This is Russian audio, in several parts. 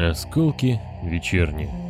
Осколки вечерние.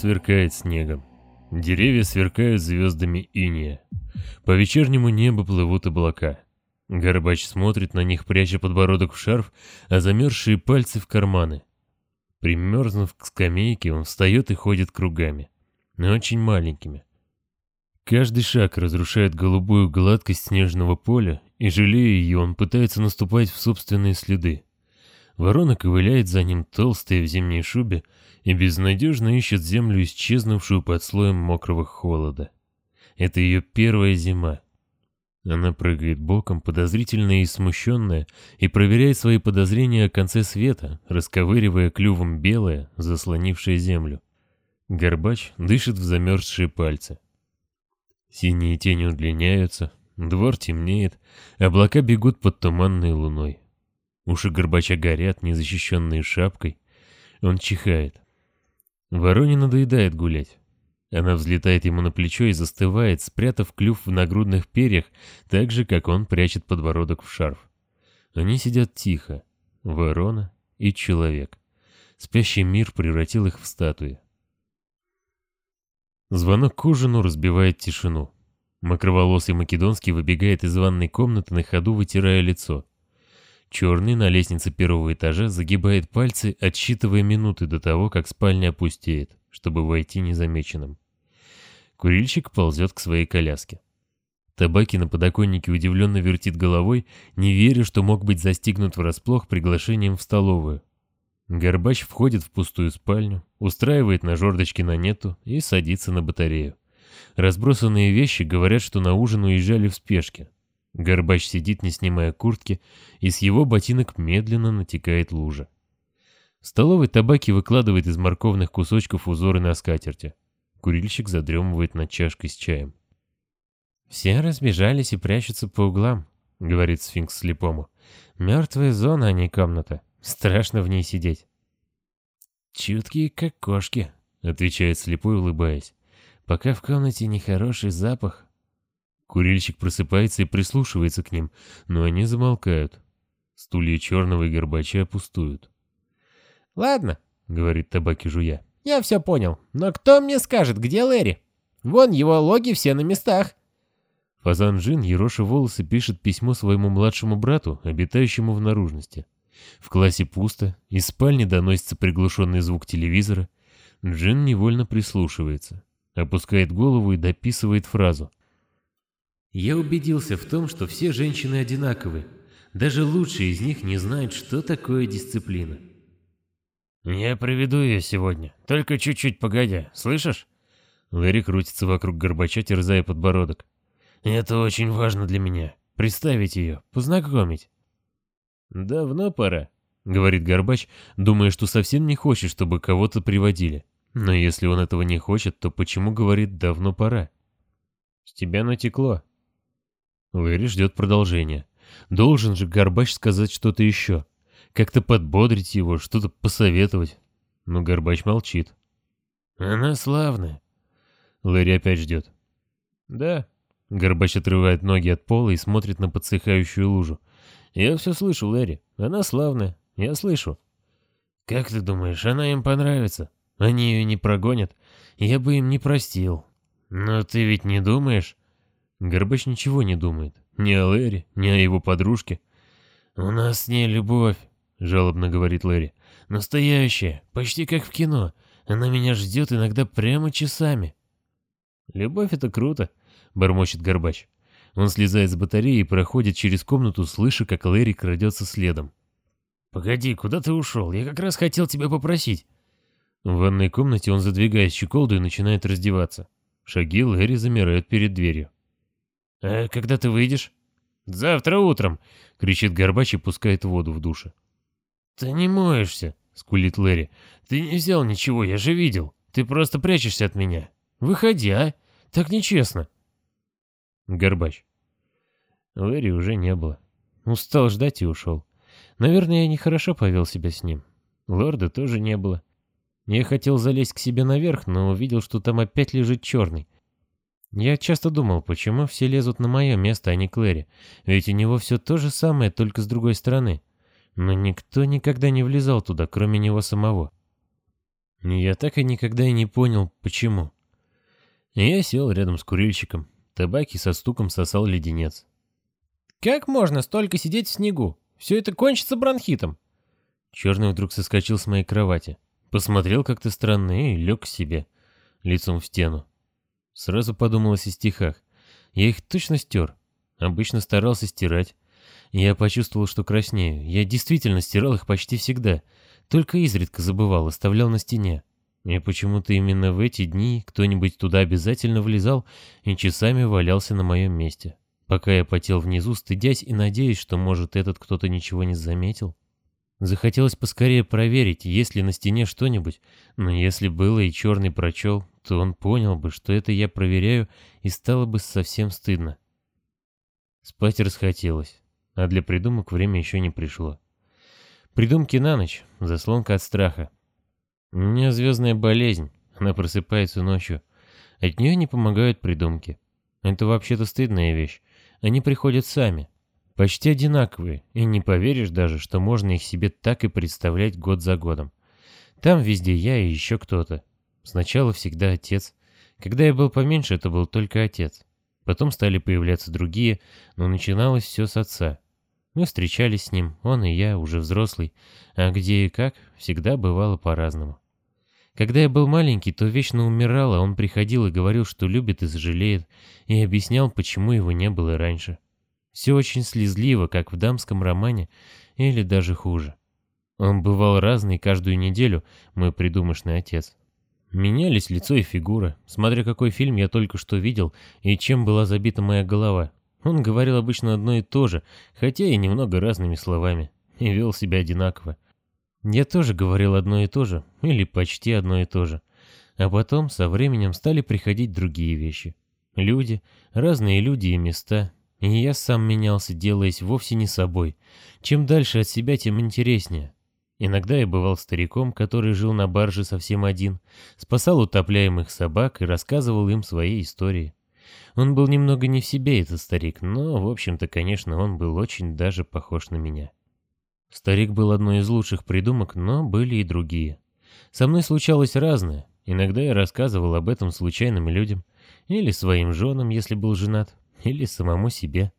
Сверкает снегом. Деревья сверкают звездами иния. По вечернему небу плывут облака. Горбач смотрит на них, пряча подбородок в шарф, а замерзшие пальцы в карманы. Примерзнув к скамейке, он встает и ходит кругами, но очень маленькими. Каждый шаг разрушает голубую гладкость снежного поля, и, жалея ее, он пытается наступать в собственные следы. Ворона ковыляет за ним толстая в зимней шубе и безнадежно ищет землю, исчезнувшую под слоем мокрого холода. Это ее первая зима. Она прыгает боком, подозрительная и смущенная, и проверяет свои подозрения о конце света, расковыривая клювом белое, заслонившее землю. Горбач дышит в замерзшие пальцы. Синие тени удлиняются, двор темнеет, облака бегут под туманной луной. Уши Горбача горят, незащищенные шапкой. Он чихает. Вороне надоедает гулять. Она взлетает ему на плечо и застывает, спрятав клюв в нагрудных перьях, так же, как он прячет подбородок в шарф. Они сидят тихо. Ворона и человек. Спящий мир превратил их в статуи. Звонок к ужину разбивает тишину. Макроволосый Македонский выбегает из ванной комнаты на ходу, вытирая лицо. Черный на лестнице первого этажа загибает пальцы, отсчитывая минуты до того, как спальня опустеет, чтобы войти незамеченным. Курильщик ползет к своей коляске. Табаки на подоконнике удивленно вертит головой, не веря, что мог быть застигнут врасплох приглашением в столовую. Горбач входит в пустую спальню, устраивает на жердочке на нету и садится на батарею. Разбросанные вещи говорят, что на ужин уезжали в спешке, Горбач сидит, не снимая куртки, и с его ботинок медленно натекает лужа. В столовой табаки выкладывает из морковных кусочков узоры на скатерти. Курильщик задремывает над чашкой с чаем. «Все разбежались и прячутся по углам», — говорит сфинкс слепому. «Мертвая зона, а не комната. Страшно в ней сидеть». «Чуткие, как кошки», — отвечает слепой, улыбаясь. «Пока в комнате нехороший запах, Курильщик просыпается и прислушивается к ним, но они замолкают. Стулья черного и горбача пустуют. «Ладно», — говорит табаки жуя. «Я все понял. Но кто мне скажет, где Лэри? Вон его логи все на местах». Фазан Джин, ероша волосы, пишет письмо своему младшему брату, обитающему в наружности. В классе пусто, из спальни доносится приглушенный звук телевизора. Джин невольно прислушивается, опускает голову и дописывает фразу. Я убедился в том, что все женщины одинаковы. Даже лучшие из них не знают, что такое дисциплина. «Я проведу ее сегодня, только чуть-чуть погодя, слышишь?» Лэри крутится вокруг Горбача, терзая подбородок. «Это очень важно для меня. Представить ее, познакомить». «Давно пора», — говорит Горбач, думая, что совсем не хочет, чтобы кого-то приводили. Но если он этого не хочет, то почему говорит «давно пора»? «С тебя натекло», Лэри ждет продолжения. Должен же Горбач сказать что-то еще. Как-то подбодрить его, что-то посоветовать. Но Горбач молчит. «Она славная». Лэри опять ждет. «Да». Горбач отрывает ноги от пола и смотрит на подсыхающую лужу. «Я все слышу, Лэри. Она славная. Я слышу». «Как ты думаешь, она им понравится? Они ее не прогонят? Я бы им не простил. Но ты ведь не думаешь?» Горбач ничего не думает. Ни о Лэри, ни о его подружке. «У нас с ней любовь», — жалобно говорит Лэри. «Настоящая, почти как в кино. Она меня ждет иногда прямо часами». «Любовь — это круто», — бормочет Горбач. Он слезает с батареи и проходит через комнату, слыша, как Лэри крадется следом. «Погоди, куда ты ушел? Я как раз хотел тебя попросить». В ванной комнате он задвигает щеколду и начинает раздеваться. Шаги Лэри замирают перед дверью. «А когда ты выйдешь?» «Завтра утром!» — кричит Горбач и пускает воду в душе. «Ты не моешься!» — скулит Лэри. «Ты не взял ничего, я же видел. Ты просто прячешься от меня. Выходи, а? Так нечестно. Горбач. Лэри уже не было. Устал ждать и ушел. Наверное, я нехорошо повел себя с ним. Лорда тоже не было. Я хотел залезть к себе наверх, но увидел, что там опять лежит черный. Я часто думал, почему все лезут на мое место, а не Клэри, ведь у него все то же самое, только с другой стороны. Но никто никогда не влезал туда, кроме него самого. Я так и никогда и не понял, почему. я сел рядом с курильщиком. Табаки со стуком сосал леденец. «Как можно столько сидеть в снегу? Все это кончится бронхитом!» Черный вдруг соскочил с моей кровати. Посмотрел как-то странно и лег к себе, лицом в стену. Сразу подумалось о стихах. Я их точно стер. Обычно старался стирать. Я почувствовал, что краснею. Я действительно стирал их почти всегда. Только изредка забывал, оставлял на стене. И почему-то именно в эти дни кто-нибудь туда обязательно влезал и часами валялся на моем месте. Пока я потел внизу, стыдясь и надеясь, что, может, этот кто-то ничего не заметил. Захотелось поскорее проверить, есть ли на стене что-нибудь, но если было и черный прочел, то он понял бы, что это я проверяю, и стало бы совсем стыдно. Спать расхотелось, а для придумок время еще не пришло. Придумки на ночь, заслонка от страха. У меня звездная болезнь, она просыпается ночью. От нее не помогают придумки. Это вообще-то стыдная вещь. Они приходят сами, Почти одинаковые, и не поверишь даже, что можно их себе так и представлять год за годом. Там везде я и еще кто-то. Сначала всегда отец. Когда я был поменьше, это был только отец. Потом стали появляться другие, но начиналось все с отца. Мы встречались с ним, он и я, уже взрослый, а где и как, всегда бывало по-разному. Когда я был маленький, то вечно умирал, а он приходил и говорил, что любит и сожалеет, и объяснял, почему его не было раньше. Все очень слезливо, как в дамском романе, или даже хуже. Он бывал разный каждую неделю, мой придумышный отец. Менялись лицо и фигура, смотря какой фильм я только что видел и чем была забита моя голова. Он говорил обычно одно и то же, хотя и немного разными словами, и вел себя одинаково. Я тоже говорил одно и то же, или почти одно и то же. А потом, со временем, стали приходить другие вещи. Люди, разные люди и места, и я сам менялся, делаясь вовсе не собой. Чем дальше от себя, тем интереснее. Иногда я бывал стариком, который жил на барже совсем один, спасал утопляемых собак и рассказывал им свои истории. Он был немного не в себе, этот старик, но, в общем-то, конечно, он был очень даже похож на меня. Старик был одной из лучших придумок, но были и другие. Со мной случалось разное. Иногда я рассказывал об этом случайным людям, или своим женам, если был женат, или самому себе.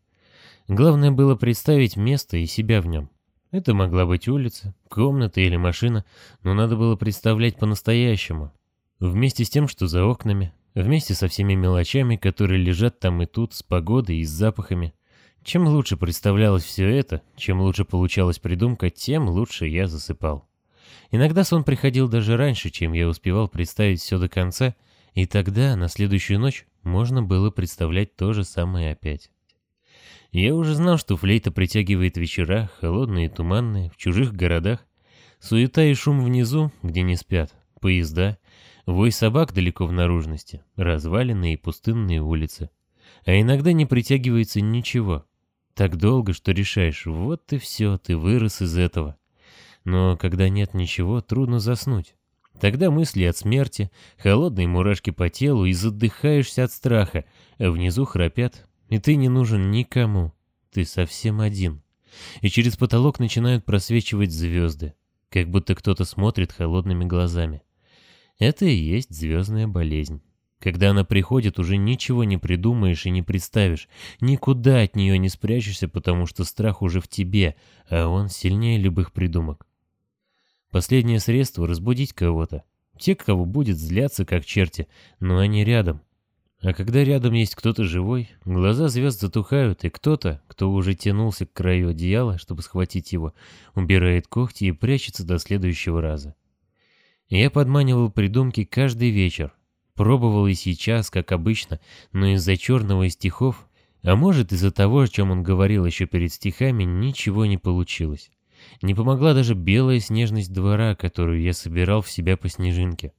Главное было представить место и себя в нем. Это могла быть улица, комната или машина, но надо было представлять по-настоящему. Вместе с тем, что за окнами, вместе со всеми мелочами, которые лежат там и тут, с погодой и с запахами. Чем лучше представлялось все это, чем лучше получалась придумка, тем лучше я засыпал. Иногда сон приходил даже раньше, чем я успевал представить все до конца, и тогда, на следующую ночь, можно было представлять то же самое опять. Я уже знал, что флейта притягивает вечера, холодные туманные, в чужих городах. Суета и шум внизу, где не спят, поезда, вой собак далеко в наружности, разваленные и пустынные улицы. А иногда не притягивается ничего. Так долго, что решаешь, вот и все, ты вырос из этого. Но когда нет ничего, трудно заснуть. Тогда мысли от смерти, холодные мурашки по телу и задыхаешься от страха, а внизу храпят, и ты не нужен никому. Ты совсем один. И через потолок начинают просвечивать звезды, как будто кто-то смотрит холодными глазами. Это и есть звездная болезнь. Когда она приходит, уже ничего не придумаешь и не представишь, никуда от нее не спрячешься, потому что страх уже в тебе, а он сильнее любых придумок. Последнее средство — разбудить кого-то. Те, кого будет зляться, как черти, но они рядом. А когда рядом есть кто-то живой, глаза звезд затухают, и кто-то, кто уже тянулся к краю одеяла, чтобы схватить его, убирает когти и прячется до следующего раза. Я подманивал придумки каждый вечер. Пробовал и сейчас, как обычно, но из-за черного и стихов, а может из-за того, о чем он говорил еще перед стихами, ничего не получилось. Не помогла даже белая снежность двора, которую я собирал в себя по снежинке.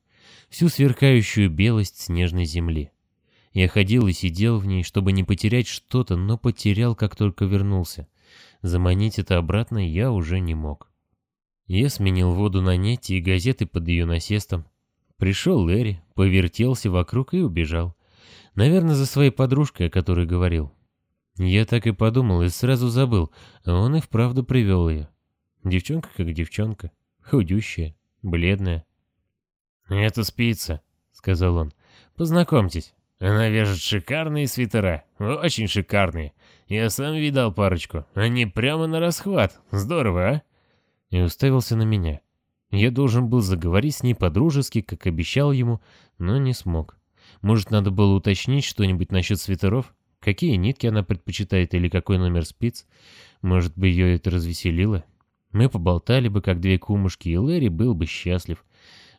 всю сверкающую белость снежной земли. Я ходил и сидел в ней, чтобы не потерять что-то, но потерял, как только вернулся. Заманить это обратно я уже не мог. Я сменил воду на нете и газеты под ее насестом. Пришел Лэри, повертелся вокруг и убежал. Наверное, за своей подружкой, о которой говорил. Я так и подумал и сразу забыл, а он и вправду привел ее. Девчонка как девчонка, худющая, бледная. «Это спица», — сказал он. «Познакомьтесь, она вяжет шикарные свитера, очень шикарные. Я сам видал парочку, они прямо на расхват, здорово, а?» И уставился на меня. Я должен был заговорить с ней по-дружески, как обещал ему, но не смог. Может, надо было уточнить что-нибудь насчет свитеров? Какие нитки она предпочитает или какой номер спиц? Может бы ее это развеселило? Мы поболтали бы, как две кумушки, и Лэри был бы счастлив.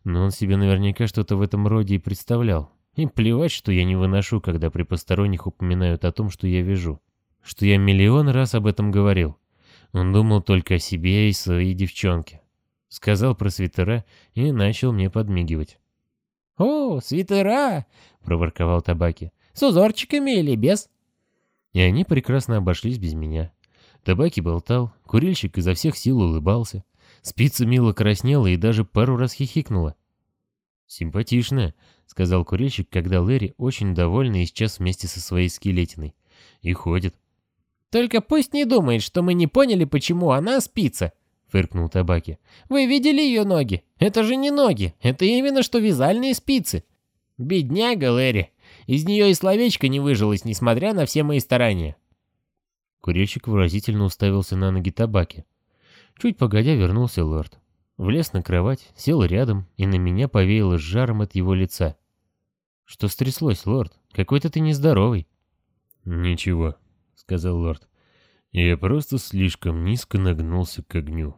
Но он себе наверняка что-то в этом роде и представлял. И плевать, что я не выношу, когда при посторонних упоминают о том, что я вижу. Что я миллион раз об этом говорил. Он думал только о себе и своей девчонке. Сказал про свитера и начал мне подмигивать. «О, свитера!» — проворковал Табаки. «С узорчиками или без?» И они прекрасно обошлись без меня. Табаки болтал, курильщик изо всех сил улыбался. Спица мило краснела и даже пару раз хихикнула. «Симпатичная», — сказал курильщик, когда Лэри, очень довольный, исчез вместе со своей скелетиной. «И ходит». «Только пусть не думает, что мы не поняли, почему она спица», — фыркнул Табаки. «Вы видели ее ноги? Это же не ноги, это именно что вязальные спицы». «Бедняга Лэри, из нее и словечко не выжилось, несмотря на все мои старания». Курильщик выразительно уставился на ноги табаки. Чуть погодя вернулся лорд. Влез на кровать, сел рядом, и на меня повеяло жаром от его лица. «Что стряслось, лорд? Какой-то ты нездоровый». «Ничего», — сказал лорд. «Я просто слишком низко нагнулся к огню».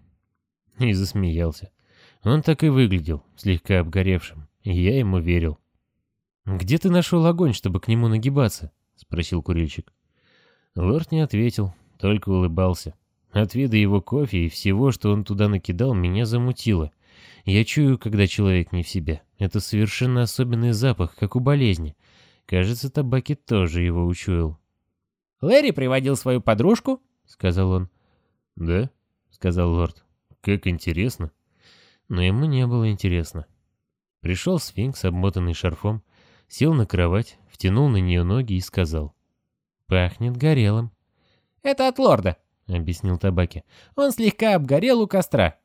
И засмеялся. Он так и выглядел, слегка обгоревшим, и я ему верил. «Где ты нашел огонь, чтобы к нему нагибаться?» — спросил курильщик. Лорд не ответил, только улыбался. От вида его кофе и всего, что он туда накидал, меня замутило. Я чую, когда человек не в себе. Это совершенно особенный запах, как у болезни. Кажется, табаки тоже его учуял. «Лэри приводил свою подружку?» — сказал он. «Да?» — сказал лорд. «Как интересно». Но ему не было интересно. Пришел сфинкс, обмотанный шарфом, сел на кровать, втянул на нее ноги и сказал. «Пахнет горелым». «Это от лорда», — объяснил Табаки. «Он слегка обгорел у костра».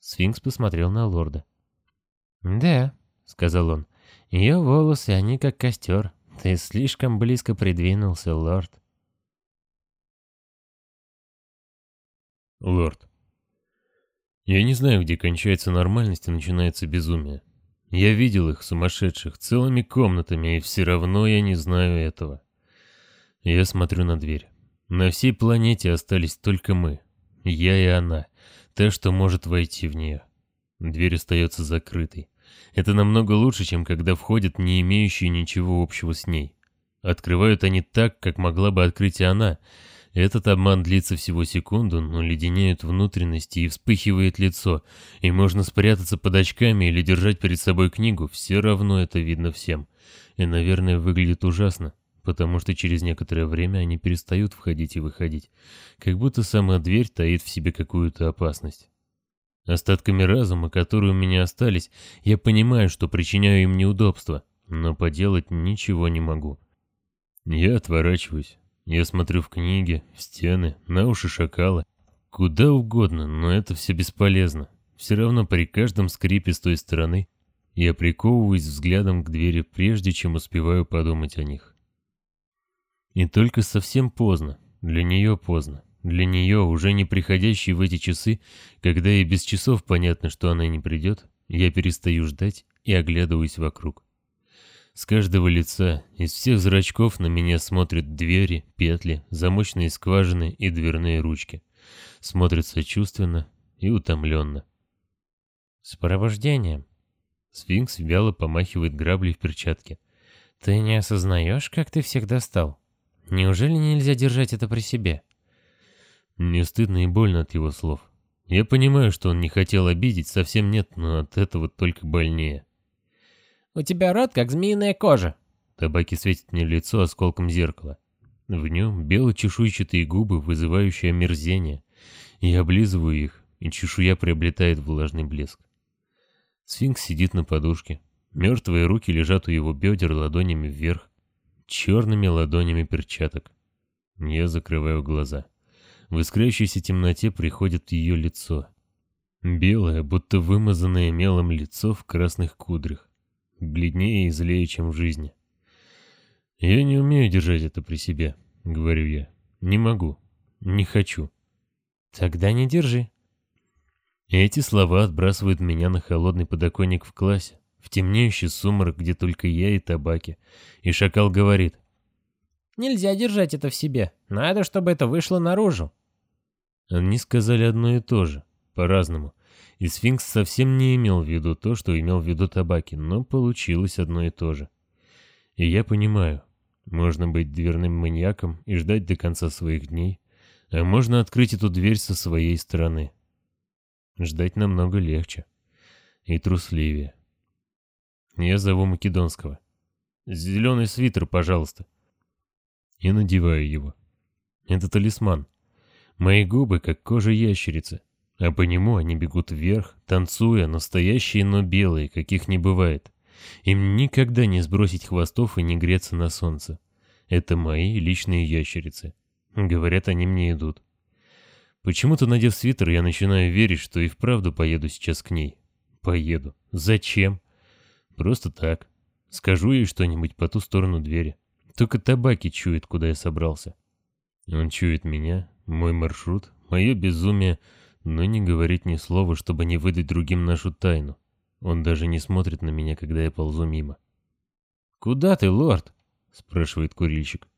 Сфинкс посмотрел на лорда. «Да», — сказал он, — «ее волосы, они как костер. Ты слишком близко придвинулся, лорд». Лорд. Я не знаю, где кончается нормальность и начинается безумие. Я видел их, сумасшедших, целыми комнатами, и все равно я не знаю этого. Я смотрю на дверь. На всей планете остались только мы. Я и она. Та, что может войти в нее. Дверь остается закрытой. Это намного лучше, чем когда входят не имеющие ничего общего с ней. Открывают они так, как могла бы открыть и она. Этот обман длится всего секунду, но леденяют внутренности и вспыхивает лицо, и можно спрятаться под очками или держать перед собой книгу, все равно это видно всем. И, наверное, выглядит ужасно потому что через некоторое время они перестают входить и выходить, как будто сама дверь таит в себе какую-то опасность. Остатками разума, которые у меня остались, я понимаю, что причиняю им неудобства, но поделать ничего не могу. Я отворачиваюсь, я смотрю в книги, в стены, на уши шакала, куда угодно, но это все бесполезно. Все равно при каждом скрипе с той стороны я приковываюсь взглядом к двери, прежде чем успеваю подумать о них. И только совсем поздно, для нее поздно, для нее, уже не приходящей в эти часы, когда и без часов понятно, что она не придет, я перестаю ждать и оглядываюсь вокруг. С каждого лица, из всех зрачков на меня смотрят двери, петли, замочные скважины и дверные ручки. Смотрят сочувственно и утомленно. «С пробуждением!» Сфинкс вяло помахивает граблей в перчатке. «Ты не осознаешь, как ты всегда стал? Неужели нельзя держать это при себе? Мне стыдно и больно от его слов. Я понимаю, что он не хотел обидеть, совсем нет, но от этого только больнее. У тебя рот, как змеиная кожа. Табаки светит мне лицо осколком зеркала. В нем бело-чешуйчатые губы, вызывающие омерзение. Я облизываю их, и чешуя приобретает влажный блеск. Сфинкс сидит на подушке. Мертвые руки лежат у его бедер ладонями вверх, черными ладонями перчаток. Я закрываю глаза. В искрящейся темноте приходит ее лицо. Белое, будто вымазанное мелом лицо в красных кудрях. Бледнее и злее, чем в жизни. «Я не умею держать это при себе», — говорю я. «Не могу. Не хочу». «Тогда не держи». Эти слова отбрасывают меня на холодный подоконник в классе, в темнеющий сумрак, где только я и табаки. И шакал говорит. «Нельзя держать это в себе. Надо, чтобы это вышло наружу». Они сказали одно и то же, по-разному. И сфинкс совсем не имел в виду то, что имел в виду табаки, но получилось одно и то же. И я понимаю, можно быть дверным маньяком и ждать до конца своих дней, а можно открыть эту дверь со своей стороны. Ждать намного легче и трусливее. Я зову Македонского. «Зеленый свитер, пожалуйста». И надеваю его. Это талисман. Мои губы, как кожа ящерицы, а по нему они бегут вверх, танцуя, настоящие, но белые, каких не бывает. Им никогда не сбросить хвостов и не греться на солнце. Это мои личные ящерицы. Говорят, они мне идут. Почему-то, надев свитер, я начинаю верить, что и вправду поеду сейчас к ней. Поеду. Зачем? Просто так. Скажу ей что-нибудь по ту сторону двери. Только табаки чует, куда я собрался. Он чует меня, мой маршрут, мое безумие, но не говорит ни слова, чтобы не выдать другим нашу тайну. Он даже не смотрит на меня, когда я ползу мимо. «Куда ты, лорд?» — спрашивает курильщик.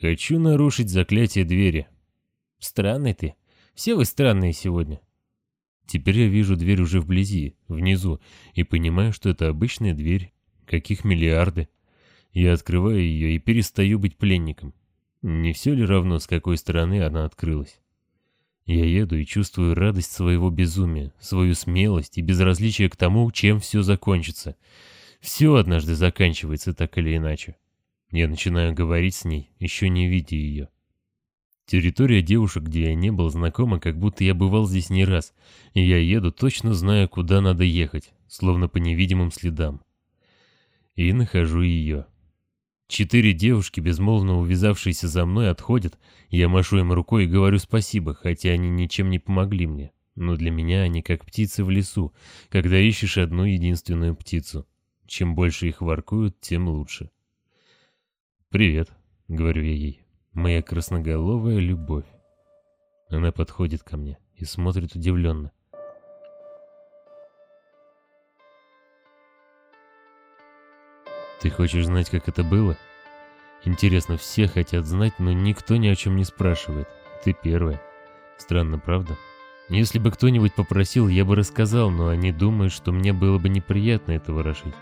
«Хочу нарушить заклятие двери». «Странный ты. Все вы странные сегодня». Теперь я вижу дверь уже вблизи, внизу, и понимаю, что это обычная дверь. Каких миллиарды. Я открываю ее и перестаю быть пленником. Не все ли равно, с какой стороны она открылась? Я еду и чувствую радость своего безумия, свою смелость и безразличие к тому, чем все закончится. Все однажды заканчивается так или иначе. Я начинаю говорить с ней, еще не видя ее. Территория девушек, где я не был знакома, как будто я бывал здесь не раз, и я еду, точно зная, куда надо ехать, словно по невидимым следам. И нахожу ее. Четыре девушки, безмолвно увязавшиеся за мной, отходят. Я машу им рукой и говорю спасибо, хотя они ничем не помогли мне. Но для меня они как птицы в лесу, когда ищешь одну единственную птицу. Чем больше их воркуют, тем лучше. «Привет», — говорю я ей, — «моя красноголовая любовь». Она подходит ко мне и смотрит удивленно. Ты хочешь знать, как это было? Интересно, все хотят знать, но никто ни о чем не спрашивает. Ты первая. Странно, правда? Если бы кто-нибудь попросил, я бы рассказал, но они думают, что мне было бы неприятно это ворошить.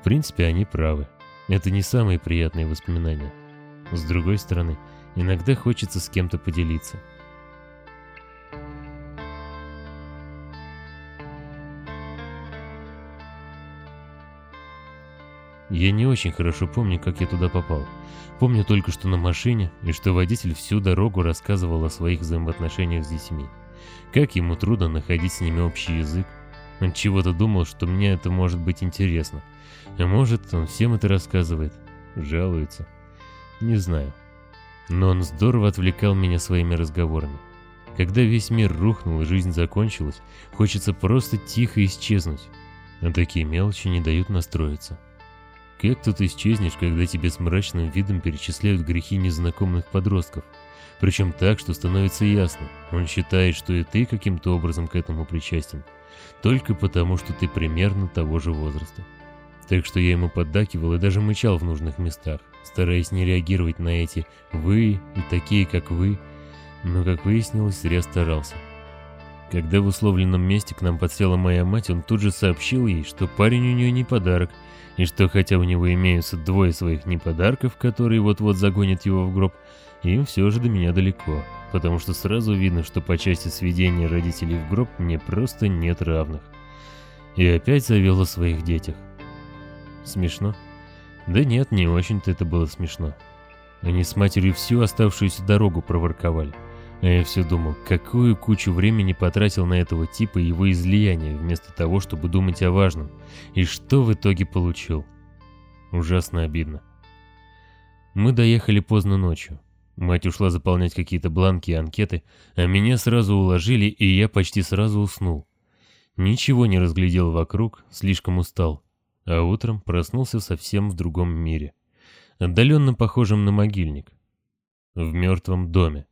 В принципе, они правы. Это не самые приятные воспоминания. С другой стороны, иногда хочется с кем-то поделиться. Я не очень хорошо помню, как я туда попал. Помню только, что на машине, и что водитель всю дорогу рассказывал о своих взаимоотношениях с детьми. Как ему трудно находить с ними общий язык. Он чего-то думал, что мне это может быть интересно. А может, он всем это рассказывает. Жалуется. Не знаю. Но он здорово отвлекал меня своими разговорами. Когда весь мир рухнул и жизнь закончилась, хочется просто тихо исчезнуть. А такие мелочи не дают настроиться. Как тут исчезнешь, когда тебе с мрачным видом перечисляют грехи незнакомых подростков? Причем так, что становится ясно. Он считает, что и ты каким-то образом к этому причастен. Только потому, что ты примерно того же возраста. Так что я ему поддакивал и даже мычал в нужных местах, стараясь не реагировать на эти «вы» и «такие, как вы». Но, как выяснилось, зря старался. Когда в условленном месте к нам подсела моя мать, он тут же сообщил ей, что парень у нее не подарок, и что хотя у него имеются двое своих неподарков, которые вот-вот загонят его в гроб, им все же до меня далеко, потому что сразу видно, что по части сведения родителей в гроб мне просто нет равных. И опять завел о своих детях. Смешно? Да нет, не очень-то это было смешно. Они с матерью всю оставшуюся дорогу проворковали. А я все думал, какую кучу времени потратил на этого типа и его излияние, вместо того, чтобы думать о важном. И что в итоге получил? Ужасно обидно. Мы доехали поздно ночью. Мать ушла заполнять какие-то бланки и анкеты, а меня сразу уложили, и я почти сразу уснул. Ничего не разглядел вокруг, слишком устал. А утром проснулся совсем в другом мире. Отдаленно похожем на могильник. В мертвом доме.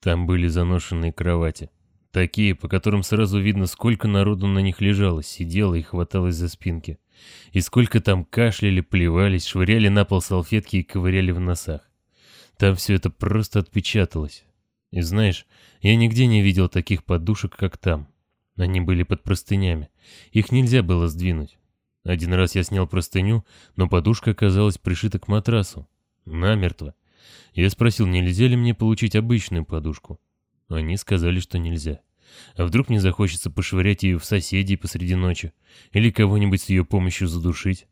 Там были заношенные кровати. Такие, по которым сразу видно, сколько народу на них лежало, сидело и хваталось за спинки. И сколько там кашляли, плевались, швыряли на пол салфетки и ковыряли в носах. Там все это просто отпечаталось. И знаешь, я нигде не видел таких подушек, как там. Они были под простынями. Их нельзя было сдвинуть. Один раз я снял простыню, но подушка оказалась пришита к матрасу. Намертво. Я спросил, нельзя ли мне получить обычную подушку. Они сказали, что нельзя. А вдруг мне захочется пошвырять ее в соседей посреди ночи? Или кого-нибудь с ее помощью задушить?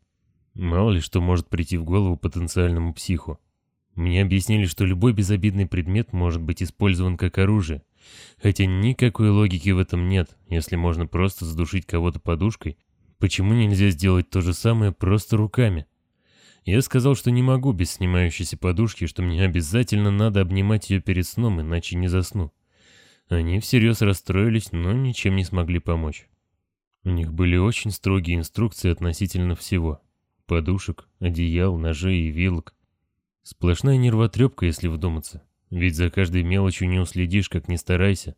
Мало ли что может прийти в голову потенциальному психу. Мне объяснили, что любой безобидный предмет может быть использован как оружие. Хотя никакой логики в этом нет, если можно просто задушить кого-то подушкой. Почему нельзя сделать то же самое просто руками? Я сказал, что не могу без снимающейся подушки, что мне обязательно надо обнимать ее перед сном, иначе не засну. Они всерьез расстроились, но ничем не смогли помочь. У них были очень строгие инструкции относительно всего. Подушек, одеял, ножей и вилок. Сплошная нервотрепка, если вдуматься. Ведь за каждой мелочью не уследишь, как ни старайся.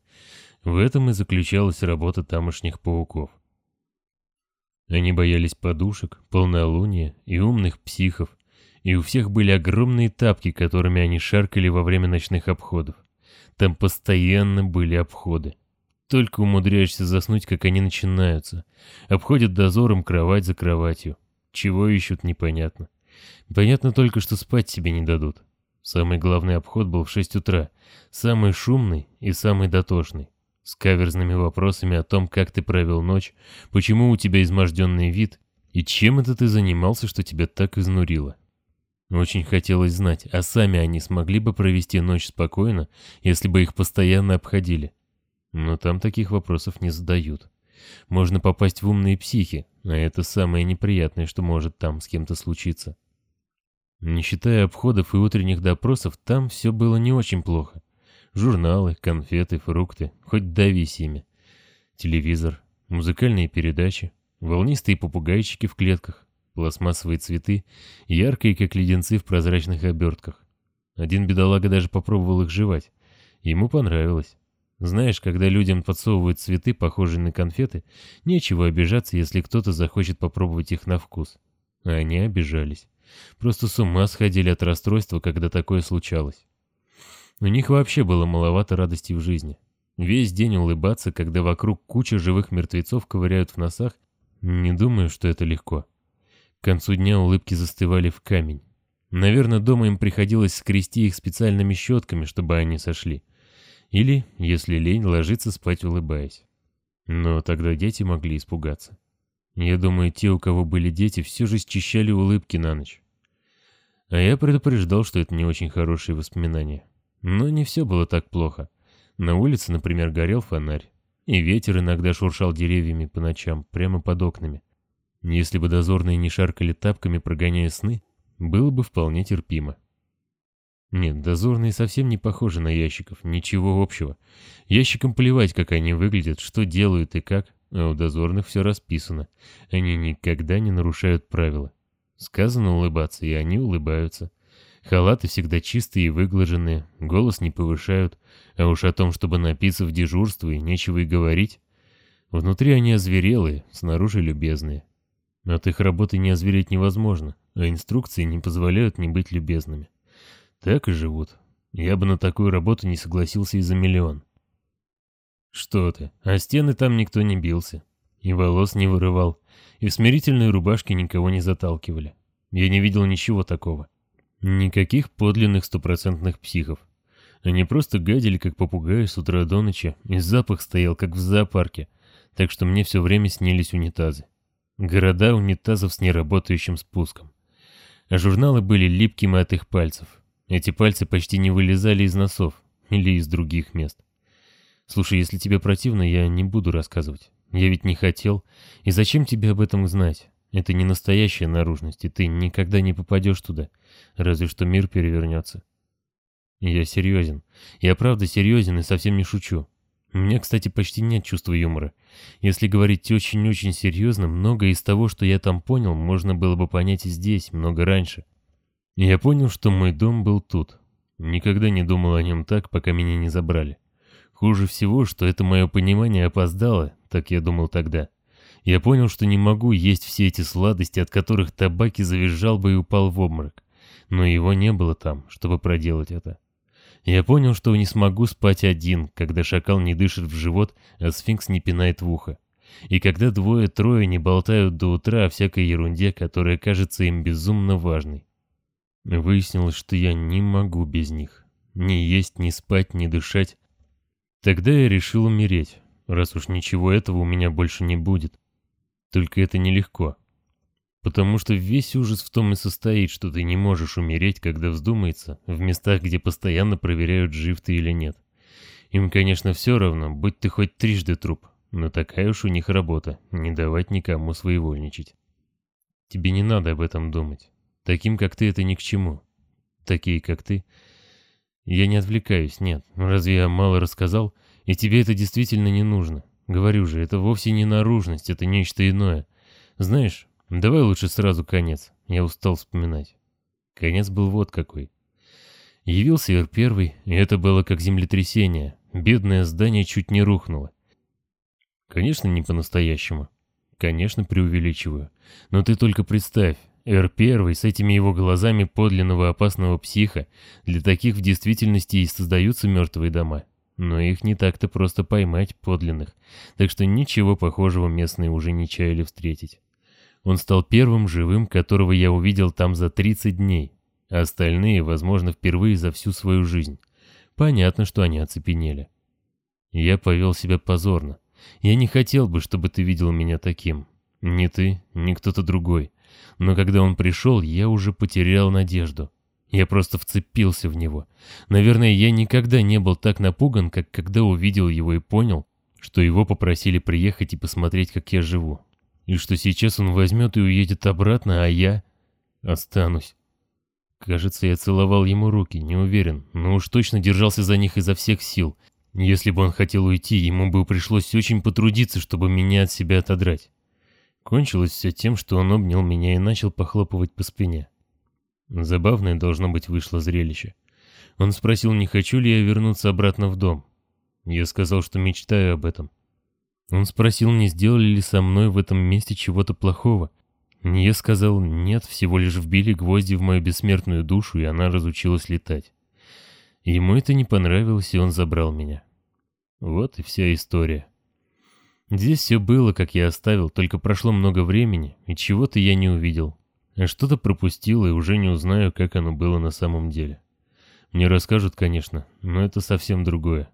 В этом и заключалась работа тамошних пауков. Они боялись подушек, полнолуния и умных психов, и у всех были огромные тапки, которыми они шаркали во время ночных обходов. Там постоянно были обходы. Только умудряешься заснуть, как они начинаются. Обходят дозором кровать за кроватью. Чего ищут, непонятно. Понятно только, что спать себе не дадут. Самый главный обход был в 6 утра. Самый шумный и самый дотошный. С каверзными вопросами о том, как ты провел ночь, почему у тебя изможденный вид и чем это ты занимался, что тебя так изнурило. Очень хотелось знать, а сами они смогли бы провести ночь спокойно, если бы их постоянно обходили. Но там таких вопросов не задают. Можно попасть в умные психи, а это самое неприятное, что может там с кем-то случиться. Не считая обходов и утренних допросов, там все было не очень плохо. Журналы, конфеты, фрукты, хоть давись ими. Телевизор, музыкальные передачи, волнистые попугайчики в клетках, пластмассовые цветы, яркие, как леденцы в прозрачных обертках. Один бедолага даже попробовал их жевать. Ему понравилось. Знаешь, когда людям подсовывают цветы, похожие на конфеты, нечего обижаться, если кто-то захочет попробовать их на вкус. А они обижались. Просто с ума сходили от расстройства, когда такое случалось. У них вообще было маловато радости в жизни. Весь день улыбаться, когда вокруг куча живых мертвецов ковыряют в носах, не думаю, что это легко. К концу дня улыбки застывали в камень. Наверное, дома им приходилось скрести их специальными щетками, чтобы они сошли. Или, если лень, ложиться спать улыбаясь. Но тогда дети могли испугаться. Я думаю, те, у кого были дети, все же счищали улыбки на ночь. А я предупреждал, что это не очень хорошие воспоминания. Но не все было так плохо. На улице, например, горел фонарь. И ветер иногда шуршал деревьями по ночам, прямо под окнами. Если бы дозорные не шаркали тапками, прогоняя сны, было бы вполне терпимо. Нет, дозорные совсем не похожи на ящиков, ничего общего. Ящикам плевать, как они выглядят, что делают и как, а у дозорных все расписано. Они никогда не нарушают правила. Сказано улыбаться, и они улыбаются. Халаты всегда чистые и выглаженные, голос не повышают, а уж о том, чтобы напиться в дежурство, и нечего и говорить. Внутри они озверелые, снаружи любезные. От их работы не озвереть невозможно, а инструкции не позволяют не быть любезными. Так и живут. Я бы на такую работу не согласился и за миллион. Что ты, а стены там никто не бился. И волос не вырывал, и в смирительной рубашке никого не заталкивали. Я не видел ничего такого. Никаких подлинных стопроцентных психов. Они просто гадили, как попугаи с утра до ночи, и запах стоял, как в зоопарке. так что мне все время снились унитазы. Города унитазов с неработающим спуском. А журналы были липкими от их пальцев. Эти пальцы почти не вылезали из носов или из других мест. Слушай, если тебе противно, я не буду рассказывать. Я ведь не хотел. И зачем тебе об этом знать? Это не настоящая наружность, и ты никогда не попадешь туда, разве что мир перевернется. Я серьезен. Я правда серьезен и совсем не шучу. У меня, кстати, почти нет чувства юмора. Если говорить очень-очень серьезно, многое из того, что я там понял, можно было бы понять и здесь, много раньше. Я понял, что мой дом был тут. Никогда не думал о нем так, пока меня не забрали. Хуже всего, что это мое понимание опоздало, так я думал тогда. Я понял, что не могу есть все эти сладости, от которых табаки завизжал бы и упал в обморок. Но его не было там, чтобы проделать это. Я понял, что не смогу спать один, когда шакал не дышит в живот, а сфинкс не пинает в ухо. И когда двое-трое не болтают до утра о всякой ерунде, которая кажется им безумно важной. Выяснилось, что я не могу без них. Ни есть, ни спать, ни дышать. Тогда я решил умереть, раз уж ничего этого у меня больше не будет. Только это нелегко. Потому что весь ужас в том и состоит, что ты не можешь умереть, когда вздумается, в местах, где постоянно проверяют, жив ты или нет. Им, конечно, все равно, будь ты хоть трижды труп, но такая уж у них работа, не давать никому своевольничать. Тебе не надо об этом думать. Таким, как ты, это ни к чему. Такие, как ты. Я не отвлекаюсь, нет. Разве я мало рассказал? И тебе это действительно не нужно. Говорю же, это вовсе не наружность, это нечто иное. Знаешь, Давай лучше сразу конец. Я устал вспоминать. Конец был вот какой. Явился Ир Первый, и это было как землетрясение. Бедное здание чуть не рухнуло. Конечно, не по-настоящему. Конечно, преувеличиваю. Но ты только представь, Эр Первый с этими его глазами подлинного опасного психа, для таких в действительности и создаются мертвые дома. Но их не так-то просто поймать подлинных, так что ничего похожего местные уже не чаяли встретить. Он стал первым живым, которого я увидел там за 30 дней, а остальные, возможно, впервые за всю свою жизнь. Понятно, что они оцепенели. Я повел себя позорно. Я не хотел бы, чтобы ты видел меня таким. Ни ты, ни кто-то другой. Но когда он пришел, я уже потерял надежду. Я просто вцепился в него. Наверное, я никогда не был так напуган, как когда увидел его и понял, что его попросили приехать и посмотреть, как я живу. И что сейчас он возьмет и уедет обратно, а я останусь. Кажется, я целовал ему руки, не уверен, но уж точно держался за них изо всех сил. Если бы он хотел уйти, ему бы пришлось очень потрудиться, чтобы меня от себя отодрать. Кончилось все тем, что он обнял меня и начал похлопывать по спине. Забавное должно быть вышло зрелище. Он спросил, не хочу ли я вернуться обратно в дом. Я сказал, что мечтаю об этом. Он спросил, не сделали ли со мной в этом месте чего-то плохого. Я сказал, нет, всего лишь вбили гвозди в мою бессмертную душу, и она разучилась летать. Ему это не понравилось, и он забрал меня. Вот и вся история. Здесь все было, как я оставил, только прошло много времени, и чего-то я не увидел. Что-то пропустил, и уже не узнаю, как оно было на самом деле. Мне расскажут, конечно, но это совсем другое.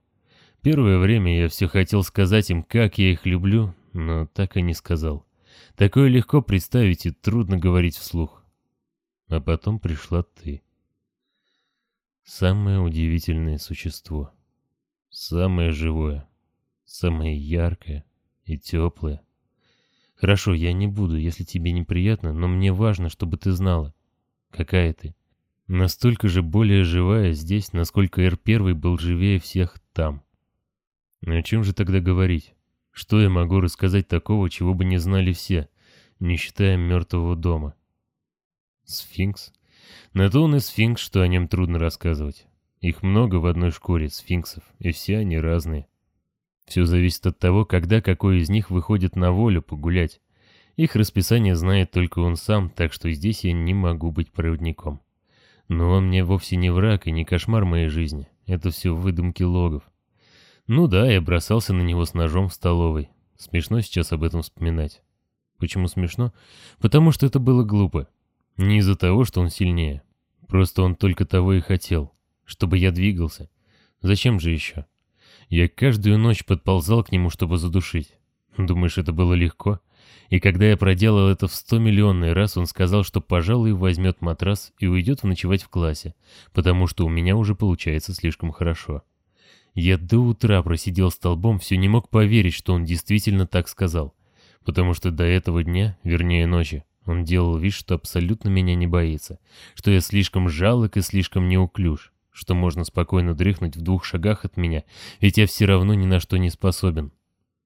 Первое время я все хотел сказать им, как я их люблю, но так и не сказал. Такое легко представить и трудно говорить вслух. А потом пришла ты. Самое удивительное существо. Самое живое. Самое яркое и теплое. Хорошо, я не буду, если тебе неприятно, но мне важно, чтобы ты знала, какая ты. Настолько же более живая здесь, насколько Р-1 был живее всех там. О чем же тогда говорить? Что я могу рассказать такого, чего бы не знали все, не считая мертвого дома? Сфинкс? На то он и сфинкс, что о нем трудно рассказывать. Их много в одной шкуре сфинксов, и все они разные. Все зависит от того, когда какой из них выходит на волю погулять. Их расписание знает только он сам, так что здесь я не могу быть проводником. Но он мне вовсе не враг и не кошмар моей жизни. Это все выдумки логов. Ну да, я бросался на него с ножом в столовой. Смешно сейчас об этом вспоминать. Почему смешно? Потому что это было глупо. Не из-за того, что он сильнее. Просто он только того и хотел. Чтобы я двигался. Зачем же еще? Я каждую ночь подползал к нему, чтобы задушить. Думаешь, это было легко? И когда я проделал это в сто миллионный раз, он сказал, что, пожалуй, возьмет матрас и уйдет ночевать в классе, потому что у меня уже получается слишком хорошо. Я до утра просидел столбом, все не мог поверить, что он действительно так сказал. Потому что до этого дня, вернее ночи, он делал вид, что абсолютно меня не боится, что я слишком жалок и слишком неуклюж, что можно спокойно дрыхнуть в двух шагах от меня, ведь я все равно ни на что не способен.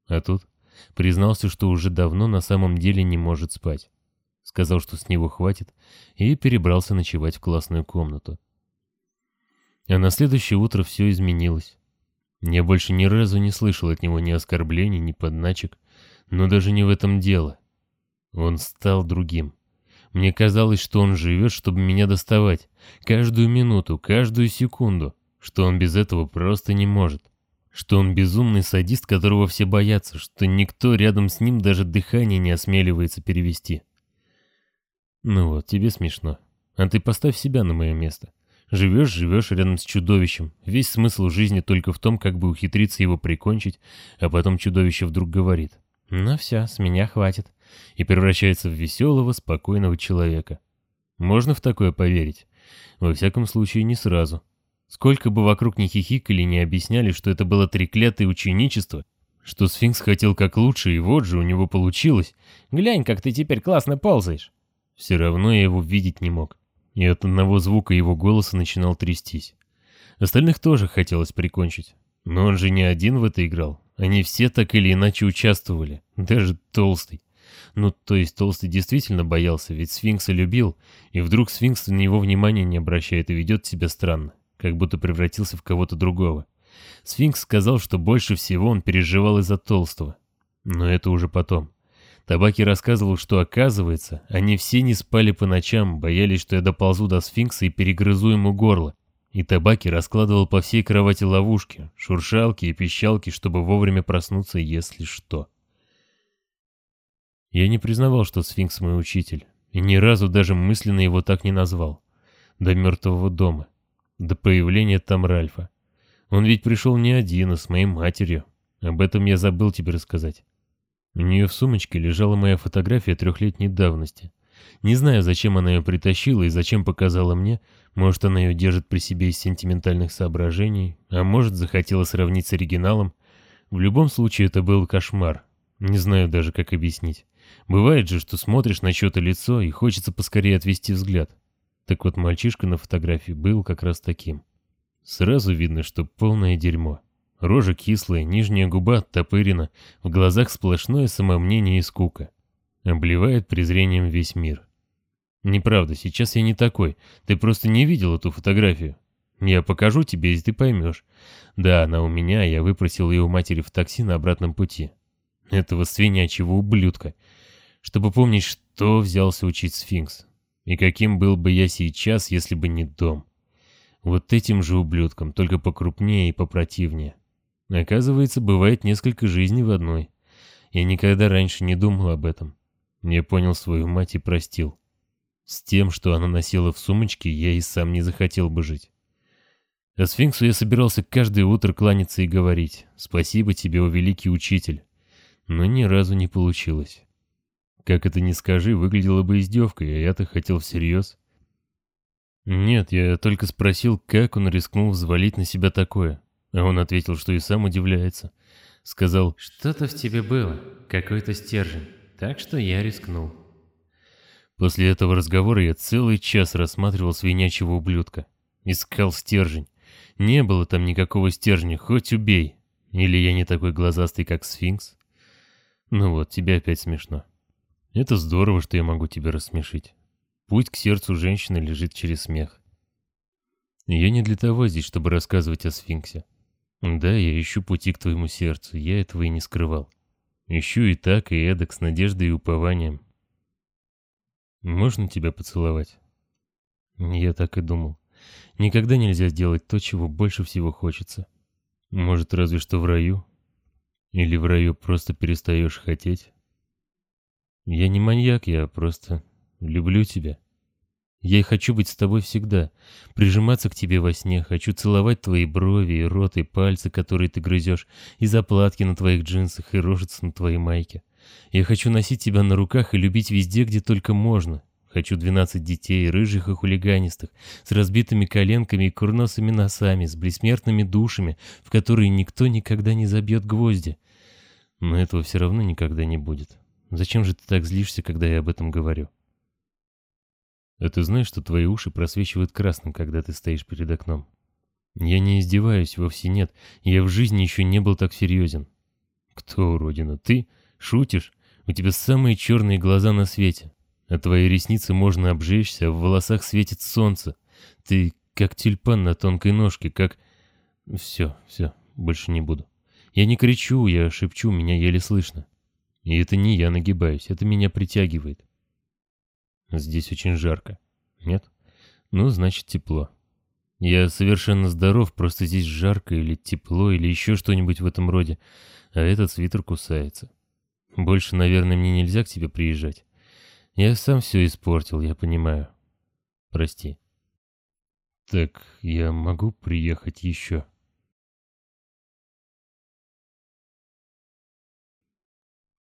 А тут признался, что уже давно на самом деле не может спать. Сказал, что с него хватит, и перебрался ночевать в классную комнату. А на следующее утро все изменилось. Я больше ни разу не слышал от него ни оскорблений, ни подначек, но даже не в этом дело. Он стал другим. Мне казалось, что он живет, чтобы меня доставать. Каждую минуту, каждую секунду. Что он без этого просто не может. Что он безумный садист, которого все боятся. Что никто рядом с ним даже дыхание не осмеливается перевести. Ну вот, тебе смешно. А ты поставь себя на мое место. Живешь, живешь рядом с чудовищем. Весь смысл жизни только в том, как бы ухитриться его прикончить, а потом чудовище вдруг говорит. «Ну все, с меня хватит» и превращается в веселого, спокойного человека. Можно в такое поверить? Во всяком случае, не сразу. Сколько бы вокруг не хихикали, не объясняли, что это было треклятое ученичество, что сфинкс хотел как лучше, и вот же у него получилось. Глянь, как ты теперь классно ползаешь. Все равно я его видеть не мог. И от одного звука его голоса начинал трястись. Остальных тоже хотелось прикончить. Но он же не один в это играл. Они все так или иначе участвовали. Даже Толстый. Ну, то есть Толстый действительно боялся, ведь сфинкса любил, и вдруг сфинкс на него внимания не обращает и ведет себя странно, как будто превратился в кого-то другого. Сфинкс сказал, что больше всего он переживал из-за Толстого. Но это уже потом. Табаки рассказывал, что, оказывается, они все не спали по ночам, боялись, что я доползу до сфинкса и перегрызу ему горло. И Табаки раскладывал по всей кровати ловушки, шуршалки и пищалки, чтобы вовремя проснуться, если что. Я не признавал, что сфинкс мой учитель, и ни разу даже мысленно его так не назвал. До мертвого дома, до появления там Ральфа. Он ведь пришел не один, а с моей матерью. Об этом я забыл тебе рассказать. У нее в сумочке лежала моя фотография трехлетней давности. Не знаю, зачем она ее притащила и зачем показала мне. Может, она ее держит при себе из сентиментальных соображений, а может, захотела сравнить с оригиналом. В любом случае, это был кошмар. Не знаю даже, как объяснить. Бывает же, что смотришь на чье-то лицо и хочется поскорее отвести взгляд. Так вот, мальчишка на фотографии был как раз таким. Сразу видно, что полное дерьмо. Рожа кислая, нижняя губа оттопырена, в глазах сплошное самомнение и скука. Обливает презрением весь мир. Неправда, сейчас я не такой, ты просто не видел эту фотографию. Я покажу тебе, и ты поймешь. Да, она у меня, я выпросил ее у матери в такси на обратном пути. Этого свинячьего ублюдка чтобы помнить, что взялся учить сфинкс. И каким был бы я сейчас, если бы не дом. Вот этим же ублюдком, только покрупнее и попротивнее. Оказывается, бывает несколько жизней в одной. Я никогда раньше не думал об этом. Я понял свою мать и простил. С тем, что она носила в сумочке, я и сам не захотел бы жить. А сфинксу я собирался каждое утро кланяться и говорить «Спасибо тебе, о великий учитель». Но ни разу не получилось. Как это ни скажи, выглядело бы издевкой, а я-то хотел всерьез. Нет, я только спросил, как он рискнул взвалить на себя такое. А он ответил, что и сам удивляется. Сказал, что-то в тебе было, какой-то стержень, так что я рискнул. После этого разговора я целый час рассматривал свинячьего ублюдка. Искал стержень. Не было там никакого стержня, хоть убей. Или я не такой глазастый, как сфинкс? Ну вот, тебе опять смешно. Это здорово, что я могу тебя рассмешить. Путь к сердцу женщины лежит через смех. Я не для того здесь, чтобы рассказывать о сфинксе. Да, я ищу пути к твоему сердцу, я этого и не скрывал. Ищу и так, и эдак, с надеждой и упованием. Можно тебя поцеловать? Я так и думал. Никогда нельзя сделать то, чего больше всего хочется. Может, разве что в раю? Или в раю просто перестаешь хотеть? Я не маньяк, я просто люблю тебя. Я и хочу быть с тобой всегда, прижиматься к тебе во сне, хочу целовать твои брови и рот и пальцы, которые ты грызешь, и заплатки на твоих джинсах, и рожицы на твоей майке. Я хочу носить тебя на руках и любить везде, где только можно. Хочу двенадцать детей, рыжих и хулиганистых, с разбитыми коленками и курносыми носами, с бессмертными душами, в которые никто никогда не забьет гвозди. Но этого все равно никогда не будет. Зачем же ты так злишься, когда я об этом говорю? А ты знаешь, что твои уши просвечивают красным, когда ты стоишь перед окном? Я не издеваюсь, вовсе нет. Я в жизни еще не был так серьезен. Кто, уродина, ты? Шутишь? У тебя самые черные глаза на свете. А твои ресницы можно обжечься, а в волосах светит солнце. Ты как тюльпан на тонкой ножке, как... Все, все, больше не буду. Я не кричу, я шепчу, меня еле слышно. И это не я нагибаюсь, это меня притягивает. Здесь очень жарко. Нет? Ну, значит, тепло. Я совершенно здоров, просто здесь жарко или тепло, или еще что-нибудь в этом роде, а этот свитер кусается. Больше, наверное, мне нельзя к тебе приезжать. Я сам все испортил, я понимаю. Прости. Так, я могу приехать еще?»